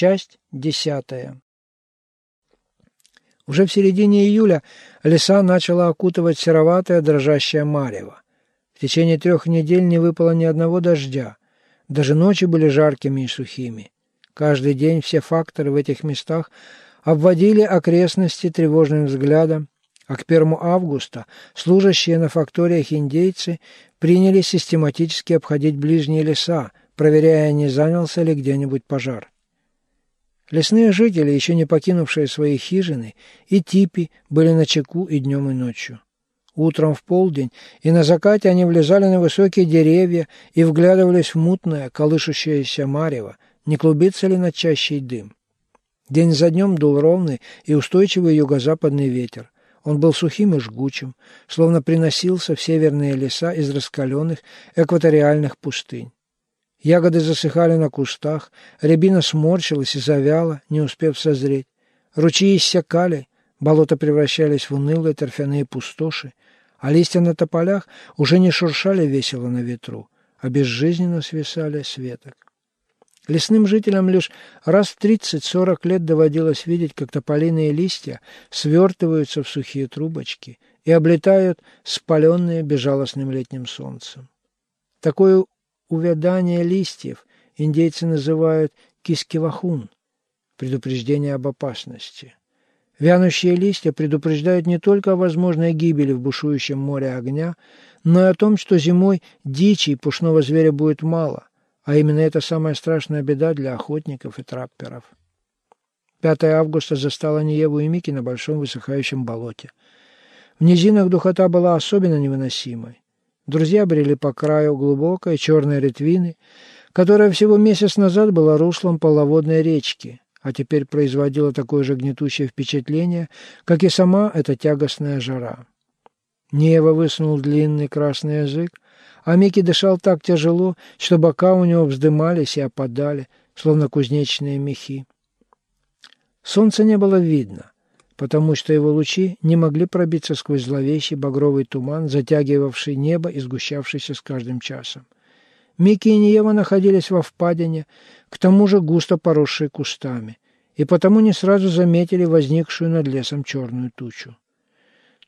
Часть десятая. Уже в середине июля леса начала окутывать сероватое дрожащее марево. В течение трех недель не выпало ни одного дождя. Даже ночи были жаркими и сухими. Каждый день все факторы в этих местах обводили окрестности тревожным взглядом, а к 1 августа служащие на факториях индейцы приняли систематически обходить ближние леса, проверяя, не занялся ли где-нибудь пожар. Лесные жители, еще не покинувшие свои хижины, и типи были на чеку и днем, и ночью. Утром в полдень и на закате они влезали на высокие деревья и вглядывались в мутное, колышущееся марево, не клубится ли над чащей дым. День за днем дул ровный и устойчивый юго-западный ветер. Он был сухим и жгучим, словно приносился в северные леса из раскаленных экваториальных пустынь. Ягоды засыхали на кустах, рябина сморщилась и завяла, не успев созреть. Ручьи иссякали, болота превращались в унылые торфяные пустоши, а листья на тополях уже не шуршали весело на ветру, а безжизненно свисали с веток. Лесным жителям лишь раз в 30-40 лет доводилось видеть, как тополиные листья свертываются в сухие трубочки и облетают спаленные безжалостным летним солнцем. Такое увядание листьев индейцы называют кискивахун – предупреждение об опасности. Вянущие листья предупреждают не только о возможной гибели в бушующем море огня, но и о том, что зимой дичи и пушного зверя будет мало, а именно это самая страшная беда для охотников и трапперов. 5 августа застала Ниеву и Мики на большом высыхающем болоте. В низинах духота была особенно невыносимой. Друзья брели по краю глубокой черной ретвины, которая всего месяц назад была руслом половодной речки, а теперь производила такое же гнетущее впечатление, как и сама эта тягостная жара. Нева высунул длинный красный язык, а Микки дышал так тяжело, что бока у него вздымались и опадали, словно кузнечные мехи. Солнца не было видно, потому что его лучи не могли пробиться сквозь зловещий багровый туман, затягивавший небо и сгущавшийся с каждым часом. Микки и Ниева находились во впадине, к тому же густо поросшей кустами, и потому не сразу заметили возникшую над лесом черную тучу.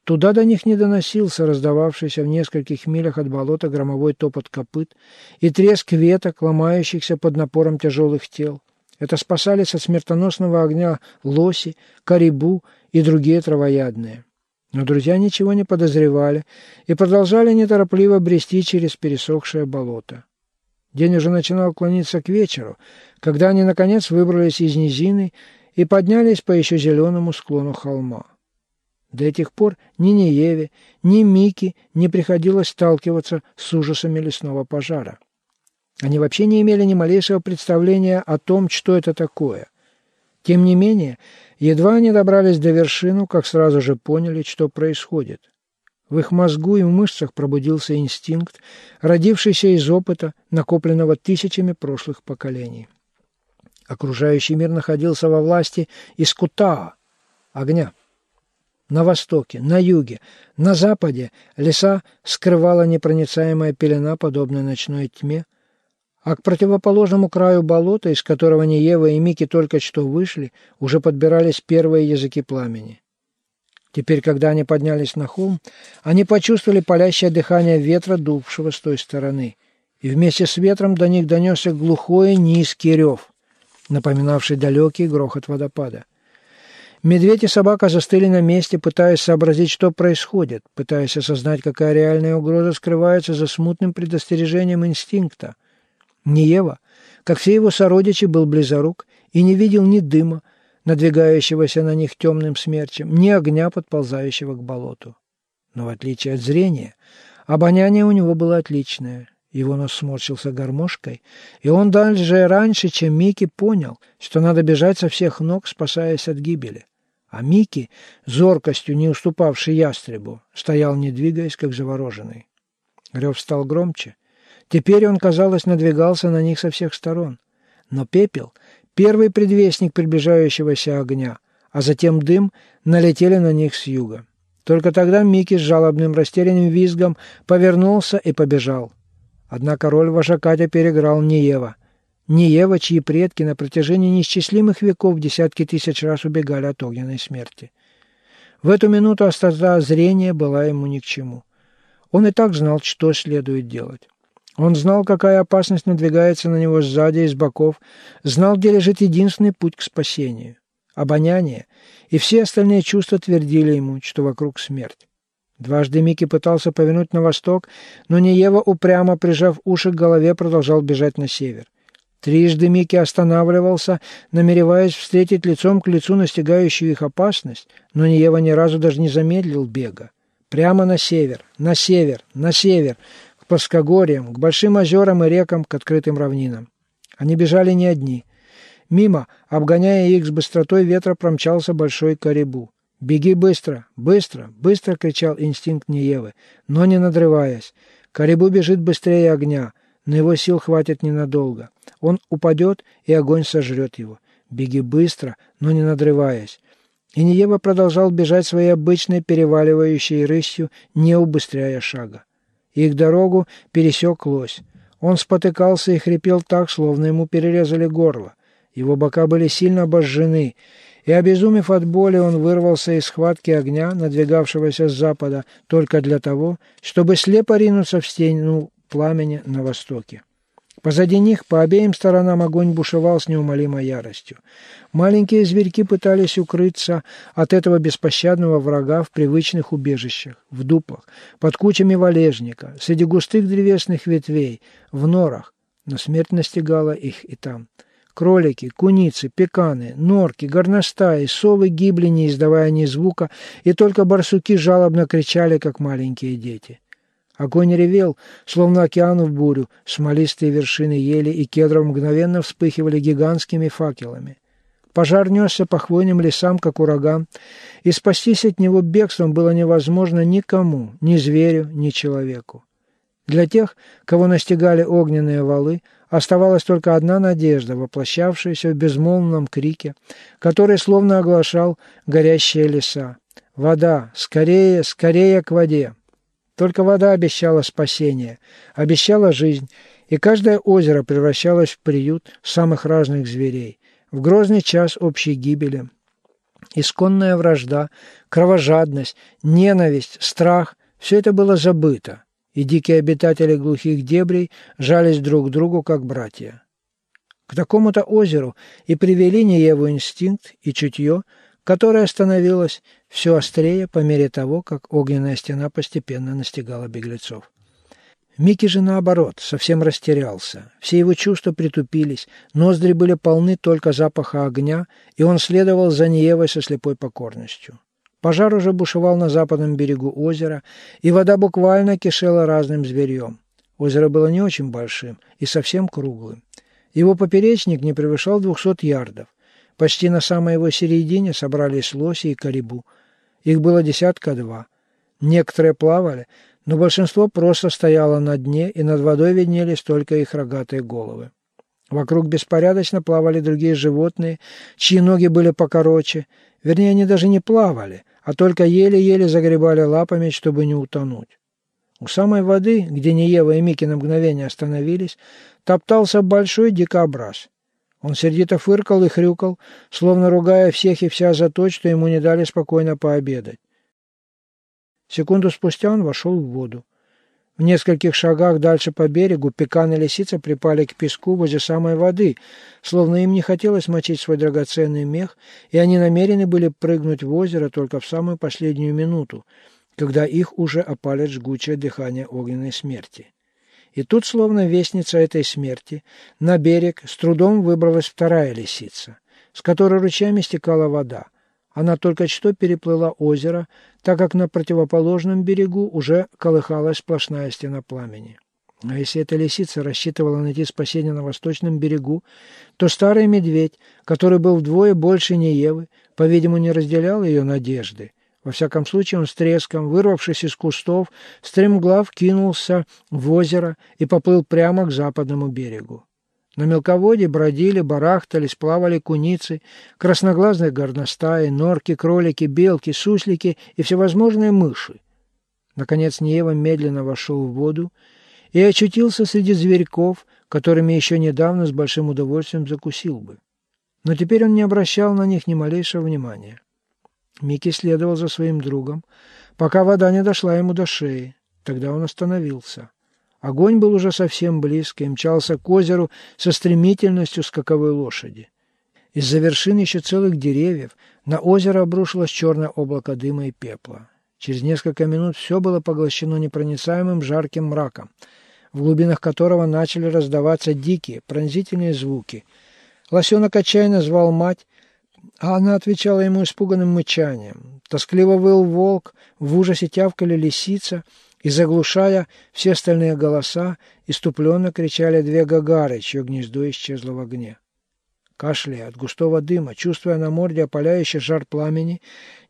Туда до них не доносился раздававшийся в нескольких милях от болота громовой топот копыт и треск веток, ломающихся под напором тяжелых тел. Это спасались от смертоносного огня лоси, карибу и другие травоядные. Но друзья ничего не подозревали и продолжали неторопливо брести через пересохшее болото. День уже начинал клониться к вечеру, когда они, наконец, выбрались из низины и поднялись по еще зеленому склону холма. До этих пор ни Нееве, ни Мике не приходилось сталкиваться с ужасами лесного пожара. Они вообще не имели ни малейшего представления о том, что это такое. Тем не менее, едва они добрались до вершины, как сразу же поняли, что происходит. В их мозгу и в мышцах пробудился инстинкт, родившийся из опыта, накопленного тысячами прошлых поколений. Окружающий мир находился во власти Искутаа, огня. На востоке, на юге, на западе леса скрывала непроницаемая пелена, подобная ночной тьме, а к противоположному краю болота, из которого Неева и Мики только что вышли, уже подбирались первые языки пламени. Теперь, когда они поднялись на холм, они почувствовали палящее дыхание ветра, дувшего с той стороны, и вместе с ветром до них донесся глухой низкий рев, напоминавший далекий грохот водопада. Медведь и собака застыли на месте, пытаясь сообразить, что происходит, пытаясь осознать, какая реальная угроза скрывается за смутным предостережением инстинкта. Ниева, как все его сородичи, был близорук и не видел ни дыма, надвигающегося на них темным смерчем, ни огня, подползающего к болоту. Но в отличие от зрения, обоняние у него было отличное. Его нос сморщился гармошкой, и он даже раньше, чем Микки, понял, что надо бежать со всех ног, спасаясь от гибели. А Микки, зоркостью не уступавший ястребу, стоял, не двигаясь, как завороженный. Рев стал громче. Теперь он, казалось, надвигался на них со всех сторон. Но пепел, первый предвестник приближающегося огня, а затем дым, налетели на них с юга. Только тогда Микки с жалобным растерянным визгом повернулся и побежал. Однако роль вожака теперь играл не Ева. Ниева, чьи предки на протяжении неисчислимых веков десятки тысяч раз убегали от огненной смерти. В эту минуту острота зрения была ему ни к чему. Он и так знал, что следует делать. Он знал, какая опасность надвигается на него сзади и с боков, знал, где лежит единственный путь к спасению. Обоняние и все остальные чувства твердили ему, что вокруг смерть. Дважды Микки пытался повернуть на восток, но Неева, упрямо прижав уши к голове, продолжал бежать на север. Трижды Микки останавливался, намереваясь встретить лицом к лицу настигающую их опасность, но Неева ни разу даже не замедлил бега. Прямо на север, на север, на север, плоскогорьям, к большим озерам и рекам, к открытым равнинам. Они бежали не одни. Мимо, обгоняя их с быстротой ветра, промчался большой корибу. «Беги быстро! Быстро! Быстро!» — кричал инстинкт Неевы, но не надрываясь. Корибу бежит быстрее огня, но его сил хватит ненадолго. Он упадет, и огонь сожрет его. Беги быстро, но не надрываясь. И Ниева продолжал бежать своей обычной переваливающей рысью, не убыстряя шага. Их дорогу пересек лось. Он спотыкался и хрипел так, словно ему перерезали горло. Его бока были сильно обожжены, и, обезумев от боли, он вырвался из схватки огня, надвигавшегося с запада, только для того, чтобы слепо ринуться в стену пламени на востоке. Позади них по обеим сторонам огонь бушевал с неумолимой яростью. Маленькие зверьки пытались укрыться от этого беспощадного врага в привычных убежищах, в дупах, под кучами валежника, среди густых древесных ветвей, в норах, но смерть настигала их и там. Кролики, куницы, пеканы, норки, горностаи, совы гибли, не издавая ни звука, и только барсуки жалобно кричали, как маленькие дети. Огонь ревел, словно океан в бурю, смолистые вершины ели и кедров мгновенно вспыхивали гигантскими факелами. Пожар несся по хвойным лесам, как ураган, и спастись от него бегством было невозможно никому, ни зверю, ни человеку. Для тех, кого настигали огненные валы, оставалась только одна надежда, воплощавшаяся в безмолвном крике, который словно оглашал горящие леса. «Вода! Скорее, скорее к воде!» Только вода обещала спасение, обещала жизнь, и каждое озеро превращалось в приют самых разных зверей, в грозный час общей гибели. Исконная вражда, кровожадность, ненависть, страх – все это было забыто, и дикие обитатели глухих дебрей жались друг к другу, как братья. К такому-то озеру и привели Нееву инстинкт и чутье – которая становилась все острее по мере того, как огненная стена постепенно настигала беглецов. Микки же, наоборот, совсем растерялся. Все его чувства притупились, ноздри были полны только запаха огня, и он следовал за Ниевой со слепой покорностью. Пожар уже бушевал на западном берегу озера, и вода буквально кишела разным зверьем. Озеро было не очень большим и совсем круглым. Его поперечник не превышал двухсот ярдов. Почти на самой его середине собрались лоси и карибу. Их было десятка два. Некоторые плавали, но большинство просто стояло на дне, и над водой виднелись только их рогатые головы. Вокруг беспорядочно плавали другие животные, чьи ноги были покороче. Вернее, они даже не плавали, а только еле-еле загребали лапами, чтобы не утонуть. У самой воды, где Неева и Мики на мгновение остановились, топтался большой дикобраз. Он сердито фыркал и хрюкал, словно ругая всех и вся за то, что ему не дали спокойно пообедать. Секунду спустя он вошел в воду. В нескольких шагах дальше по берегу пекан и лисица припали к песку возле самой воды, словно им не хотелось мочить свой драгоценный мех, и они намерены были прыгнуть в озеро только в самую последнюю минуту, когда их уже опалит жгучее дыхание огненной смерти. И тут, словно вестница этой смерти, на берег с трудом выбралась вторая лисица, с которой ручьями стекала вода. Она только что переплыла озеро, так как на противоположном берегу уже колыхалась сплошная стена пламени. А если эта лисица рассчитывала найти спасение на восточном берегу, то старый медведь, который был вдвое больше Неевы, по-видимому, не разделял ее надежды во всяком случае, он с треском, вырвавшись из кустов, стремглав кинулся в озеро и поплыл прямо к западному берегу. На мелководье бродили, барахтались, плавали куницы, красноглазные горностаи, норки, кролики, белки, суслики и всевозможные мыши. Наконец Неева медленно вошел в воду и очутился среди зверьков, которыми еще недавно с большим удовольствием закусил бы. Но теперь он не обращал на них ни малейшего внимания. Микки следовал за своим другом, пока вода не дошла ему до шеи. Тогда он остановился. Огонь был уже совсем близко и мчался к озеру со стремительностью скаковой лошади. Из-за вершин еще целых деревьев на озеро обрушилось черное облако дыма и пепла. Через несколько минут все было поглощено непроницаемым жарким мраком, в глубинах которого начали раздаваться дикие, пронзительные звуки. Лосенок отчаянно звал мать, а она отвечала ему испуганным мычанием. Тоскливо выл волк, в ужасе тявкали лисица — и, заглушая все остальные голоса, иступленно кричали две гагары, чье гнездо исчезло в огне. Кашляя от густого дыма, чувствуя на морде опаляющий жар пламени,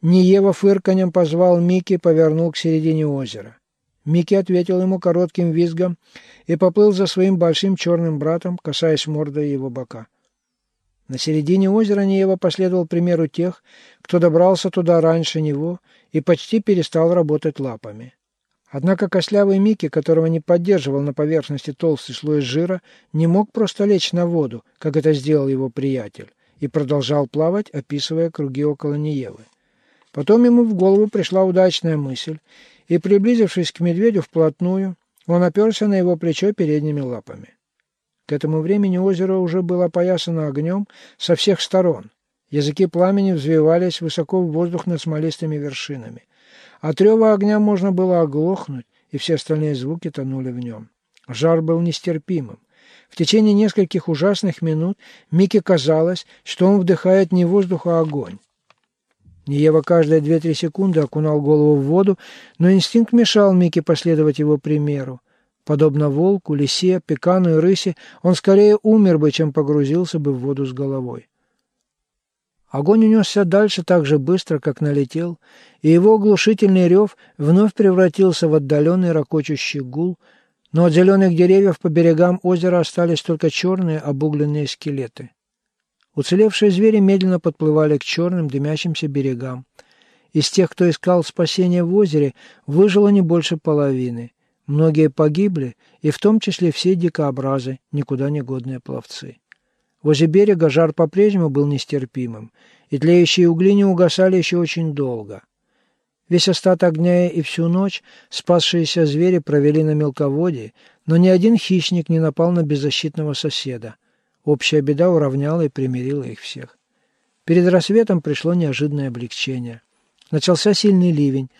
Ниева фырканем позвал Мики и повернул к середине озера. Микки ответил ему коротким визгом и поплыл за своим большим черным братом, касаясь мордой его бока. На середине озера Ниева последовал примеру тех, кто добрался туда раньше него и почти перестал работать лапами. Однако костлявый Микки, которого не поддерживал на поверхности толстый слой жира, не мог просто лечь на воду, как это сделал его приятель, и продолжал плавать, описывая круги около Ниевы. Потом ему в голову пришла удачная мысль, и, приблизившись к медведю вплотную, он оперся на его плечо передними лапами. К этому времени озеро уже было опоясано огнем со всех сторон. Языки пламени взвивались высоко в воздух над смолистыми вершинами. От рева огня можно было оглохнуть, и все остальные звуки тонули в нем. Жар был нестерпимым. В течение нескольких ужасных минут Мике казалось, что он вдыхает не воздух, а огонь. Ниева каждые две-три секунды окунал голову в воду, но инстинкт мешал Мике последовать его примеру. Подобно волку, лисе, пекану и рысе, он скорее умер бы, чем погрузился бы в воду с головой. Огонь унесся дальше так же быстро, как налетел, и его оглушительный рев вновь превратился в отдаленный ракочущий гул, но от зеленых деревьев по берегам озера остались только черные обугленные скелеты. Уцелевшие звери медленно подплывали к черным дымящимся берегам. Из тех, кто искал спасения в озере, выжило не больше половины. Многие погибли, и в том числе все дикообразы, никуда не годные пловцы. Возле берега жар по-прежнему был нестерпимым, и тлеющие угли не угасали еще очень долго. Весь остаток дня и всю ночь спасшиеся звери провели на мелководье, но ни один хищник не напал на беззащитного соседа. Общая беда уравняла и примирила их всех. Перед рассветом пришло неожиданное облегчение. Начался сильный ливень,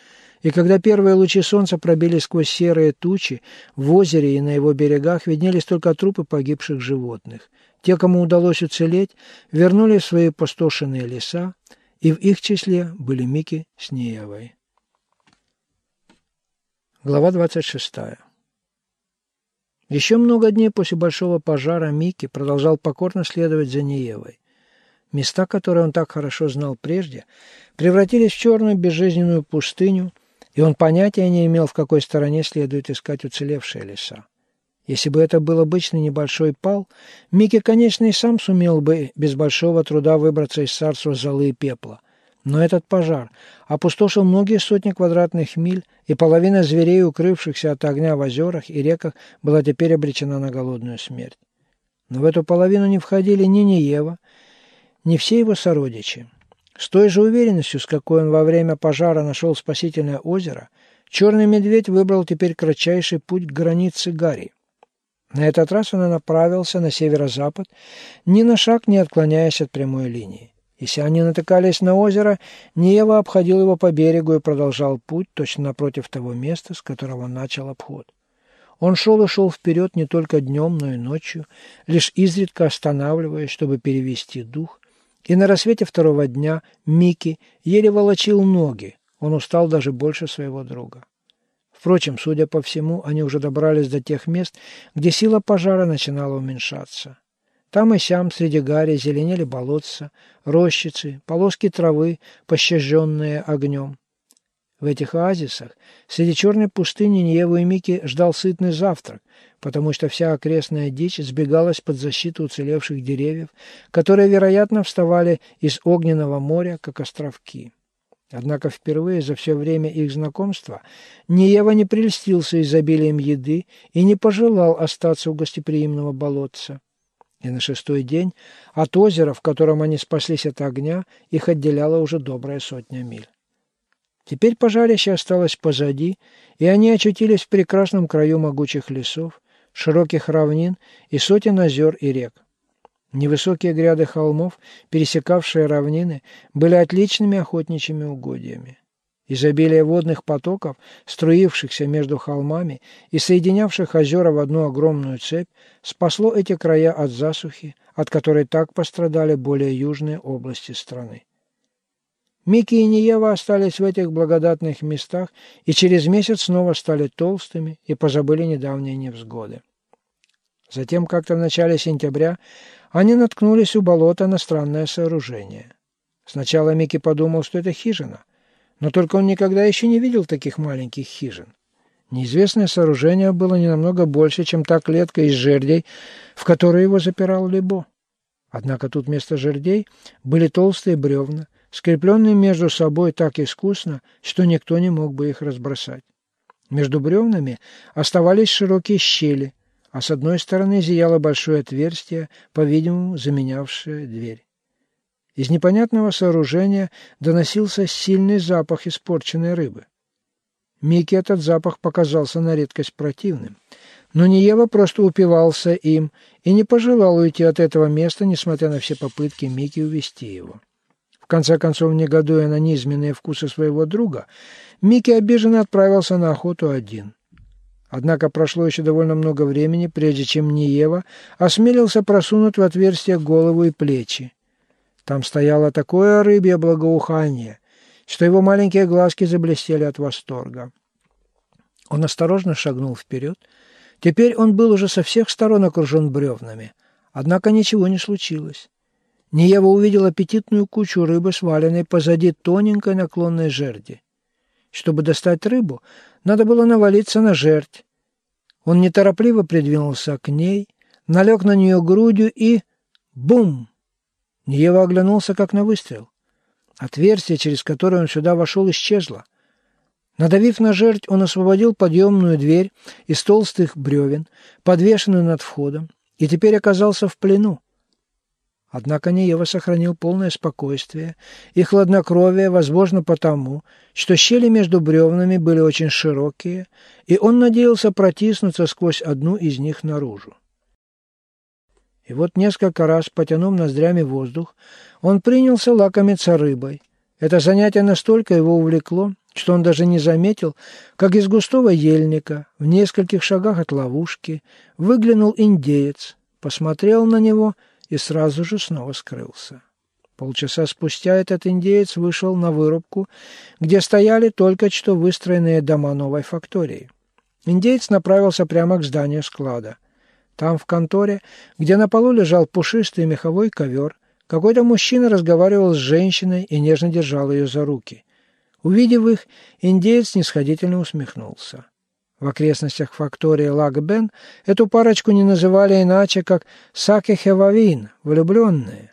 и когда первые лучи солнца пробили сквозь серые тучи, в озере и на его берегах виднелись только трупы погибших животных. Те, кому удалось уцелеть, вернули свои пустошенные леса, и в их числе были Мики с Неевой. Глава 26. Еще много дней после большого пожара Микки продолжал покорно следовать за Неевой. Места, которые он так хорошо знал прежде, превратились в черную безжизненную пустыню, и он понятия не имел, в какой стороне следует искать уцелевшие леса. Если бы это был обычный небольшой пал, Микки, конечно, и сам сумел бы без большого труда выбраться из царства золы и пепла. Но этот пожар опустошил многие сотни квадратных миль, и половина зверей, укрывшихся от огня в озерах и реках, была теперь обречена на голодную смерть. Но в эту половину не входили ни Неева, ни все его сородичи. С той же уверенностью, с какой он во время пожара нашел спасительное озеро, черный медведь выбрал теперь кратчайший путь к границе Гарри. На этот раз он направился на северо-запад, ни на шаг не отклоняясь от прямой линии. Если они натыкались на озеро, Неева обходил его по берегу и продолжал путь точно напротив того места, с которого он начал обход. Он шел и шел вперед не только днем, но и ночью, лишь изредка останавливаясь, чтобы перевести дух. И на рассвете второго дня Микки еле волочил ноги, он устал даже больше своего друга. Впрочем, судя по всему, они уже добрались до тех мест, где сила пожара начинала уменьшаться. Там и сям среди гари зеленели болотца, рощицы, полоски травы, пощаженные огнем. В этих оазисах среди черной пустыни Ниеву и Мики ждал сытный завтрак, потому что вся окрестная дичь сбегалась под защиту уцелевших деревьев, которые, вероятно, вставали из огненного моря, как островки. Однако впервые за все время их знакомства Ниева не прельстился изобилием еды и не пожелал остаться у гостеприимного болотца. И на шестой день от озера, в котором они спаслись от огня, их отделяла уже добрая сотня миль. Теперь пожарище осталось позади, и они очутились в прекрасном краю могучих лесов, широких равнин и сотен озер и рек. Невысокие гряды холмов, пересекавшие равнины, были отличными охотничьими угодьями. Изобилие водных потоков, струившихся между холмами и соединявших озера в одну огромную цепь, спасло эти края от засухи, от которой так пострадали более южные области страны. Микки и Ниева остались в этих благодатных местах и через месяц снова стали толстыми и позабыли недавние невзгоды. Затем, как-то в начале сентября, они наткнулись у болота на странное сооружение. Сначала Микки подумал, что это хижина, но только он никогда еще не видел таких маленьких хижин. Неизвестное сооружение было не намного больше, чем та клетка из жердей, в которой его запирал Лебо. Однако тут вместо жердей были толстые бревна, скрепленные между собой так искусно, что никто не мог бы их разбросать. Между бревнами оставались широкие щели, а с одной стороны зияло большое отверстие, по-видимому, заменявшее дверь. Из непонятного сооружения доносился сильный запах испорченной рыбы. Микки этот запах показался на редкость противным. Но Ниева просто упивался им и не пожелал уйти от этого места, несмотря на все попытки Микки увести его. Конце концов, негодуя на низменные вкусы своего друга, Микки обиженно отправился на охоту один. Однако прошло еще довольно много времени, прежде чем Ниева осмелился просунуть в отверстие голову и плечи. Там стояло такое рыбье благоухание, что его маленькие глазки заблестели от восторга. Он осторожно шагнул вперед. Теперь он был уже со всех сторон окружен бревнами. Однако ничего не случилось. Ниева увидел аппетитную кучу рыбы, сваленной позади тоненькой наклонной жерди. Чтобы достать рыбу, надо было навалиться на жерть. Он неторопливо придвинулся к ней, налег на нее грудью и... Бум! Ниева оглянулся, как на выстрел. Отверстие, через которое он сюда вошел, исчезло. Надавив на жерть, он освободил подъемную дверь из толстых бревен, подвешенную над входом, и теперь оказался в плену. Однако Ниева сохранил полное спокойствие и хладнокровие, возможно, потому, что щели между бревнами были очень широкие, и он надеялся протиснуться сквозь одну из них наружу. И вот несколько раз, потянув ноздрями воздух, он принялся лакомиться рыбой. Это занятие настолько его увлекло, что он даже не заметил, как из густого ельника, в нескольких шагах от ловушки, выглянул индеец, посмотрел на него — и сразу же снова скрылся. Полчаса спустя этот индеец вышел на вырубку, где стояли только что выстроенные дома новой фактории. Индеец направился прямо к зданию склада. Там, в конторе, где на полу лежал пушистый меховой ковер, какой-то мужчина разговаривал с женщиной и нежно держал ее за руки. Увидев их, индеец снисходительно усмехнулся. В окрестностях фактории Лагбен эту парочку не называли иначе, как Сакехевавин, влюбленные.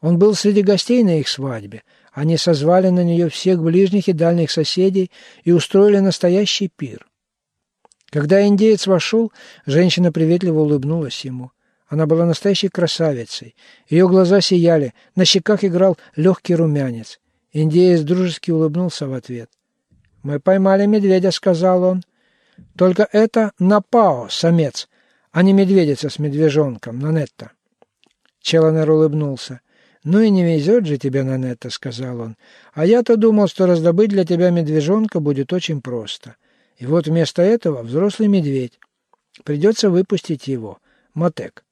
Он был среди гостей на их свадьбе. Они созвали на нее всех ближних и дальних соседей и устроили настоящий пир. Когда индеец вошел, женщина приветливо улыбнулась ему. Она была настоящей красавицей. Ее глаза сияли, на щеках играл легкий румянец. Индеец дружески улыбнулся в ответ. «Мы поймали медведя», — сказал он. Только это Напао, самец, а не медведица с медвежонком, Нанетта. Челанер улыбнулся. «Ну и не везет же тебе, Нанетта», — сказал он. «А я-то думал, что раздобыть для тебя медвежонка будет очень просто. И вот вместо этого взрослый медведь. Придется выпустить его. Мотек.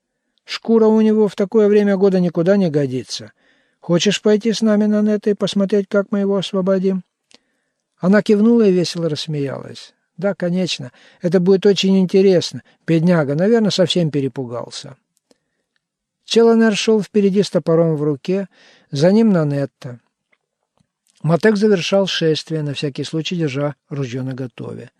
Шкура у него в такое время года никуда не годится. Хочешь пойти с нами, Нанетта, и посмотреть, как мы его освободим?» Она кивнула и весело рассмеялась. Да, конечно. Это будет очень интересно. Бедняга, наверное, совсем перепугался. Челленер шел впереди с топором в руке, за ним Нанетта. Матек завершал шествие, на всякий случай держа ружье наготове.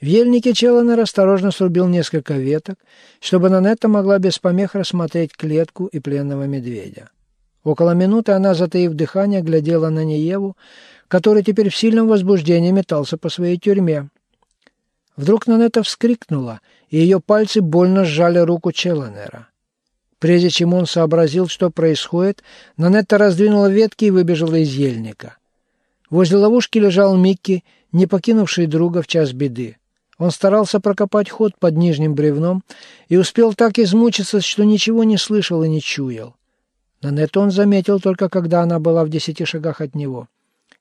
В ельнике Челленер осторожно срубил несколько веток, чтобы Нанетта могла без помех рассмотреть клетку и пленного медведя. Около минуты она, затаив дыхание, глядела на Нееву, который теперь в сильном возбуждении метался по своей тюрьме. Вдруг Нанета вскрикнула, и ее пальцы больно сжали руку Челленера. Прежде чем он сообразил, что происходит, Нанетта раздвинула ветки и выбежала из ельника. Возле ловушки лежал Микки, не покинувший друга в час беды. Он старался прокопать ход под нижним бревном и успел так измучиться, что ничего не слышал и не чуял. Нанетту он заметил только когда она была в десяти шагах от него.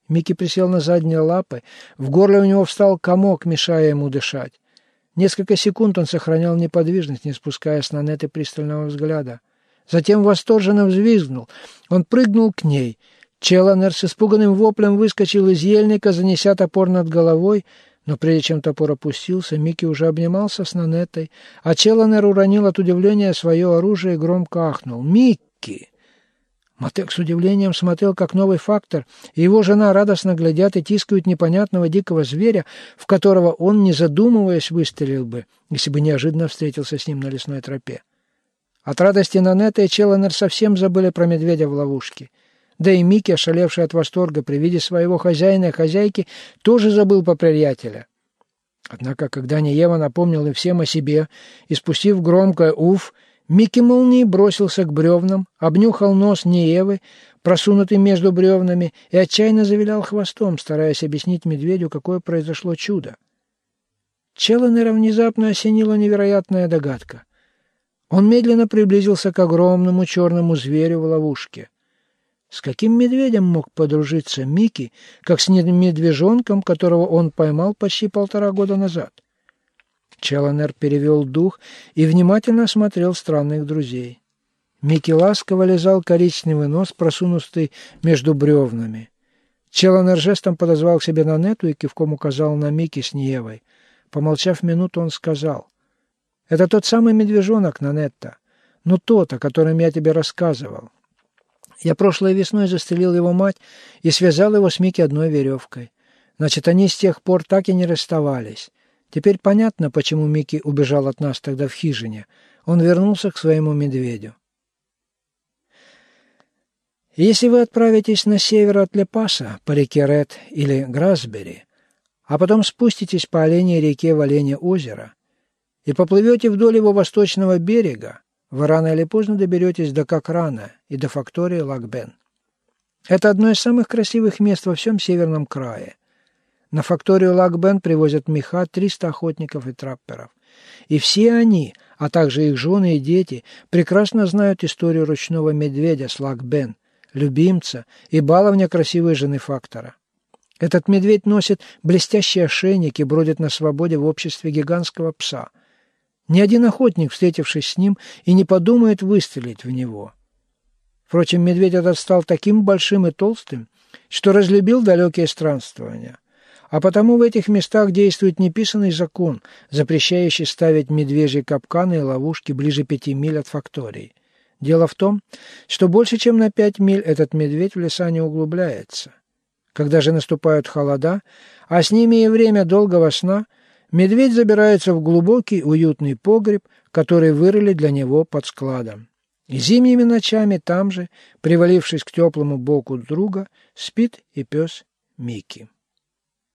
Микки присел на задние лапы, в горле у него встал комок, мешая ему дышать. Несколько секунд он сохранял неподвижность, не спуская с Нанеты пристального взгляда. Затем восторженно взвизгнул. Он прыгнул к ней. Челленер с испуганным воплем выскочил из ельника, занеся топор над головой, но прежде чем топор опустился, Микки уже обнимался с Нанетой, а Челленер уронил от удивления свое оружие и громко ахнул. «Микки!» Матек с удивлением смотрел, как новый фактор и его жена радостно глядят и тискают непонятного дикого зверя, в которого он, не задумываясь, выстрелил бы, если бы неожиданно встретился с ним на лесной тропе. От радости Нанета и Челленер совсем забыли про медведя в ловушке. Да и Микки, ошалевший от восторга при виде своего хозяина и хозяйки, тоже забыл по приятеля. Однако, когда Неева напомнил и всем о себе, и спустив громкое «Уф!», Микки молнией бросился к бревнам, обнюхал нос Неевы, просунутый между бревнами, и отчаянно завилял хвостом, стараясь объяснить медведю, какое произошло чудо. Челленера внезапно осенила невероятная догадка. Он медленно приблизился к огромному черному зверю в ловушке. С каким медведем мог подружиться Микки, как с медвежонком, которого он поймал почти полтора года назад? Челленер перевел дух и внимательно осмотрел странных друзей. Микки ласково лизал коричневый нос, просунутый между бревнами. Челленер жестом подозвал к себе Нанету и кивком указал на Микки с Ниевой. Помолчав минуту, он сказал, «Это тот самый медвежонок, Нанетта, ну тот, о котором я тебе рассказывал. Я прошлой весной застрелил его мать и связал его с Микки одной веревкой. Значит, они с тех пор так и не расставались. Теперь понятно, почему Микки убежал от нас тогда в хижине. Он вернулся к своему медведю. Если вы отправитесь на север от Лепаса, по реке Ред или Грасбери, а потом спуститесь по оленей реке в Олене озеро и поплывете вдоль его восточного берега, вы рано или поздно доберетесь до Кокрана и до фактории Лакбен. Это одно из самых красивых мест во всем северном крае – на факторию Лакбен привозят меха 300 охотников и трапперов. И все они, а также их жены и дети, прекрасно знают историю ручного медведя с Лакбен, любимца и баловня красивой жены фактора. Этот медведь носит блестящий ошейник и бродит на свободе в обществе гигантского пса. Ни один охотник, встретившись с ним, и не подумает выстрелить в него. Впрочем, медведь этот стал таким большим и толстым, что разлюбил далекие странствования. А потому в этих местах действует неписанный закон, запрещающий ставить медвежьи капканы и ловушки ближе пяти миль от факторий. Дело в том, что больше чем на пять миль этот медведь в леса не углубляется. Когда же наступают холода, а с ними и время долгого сна, медведь забирается в глубокий уютный погреб, который вырыли для него под складом. И зимними ночами там же, привалившись к теплому боку друга, спит и пес Микки.